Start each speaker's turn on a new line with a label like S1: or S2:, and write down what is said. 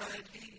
S1: مجيد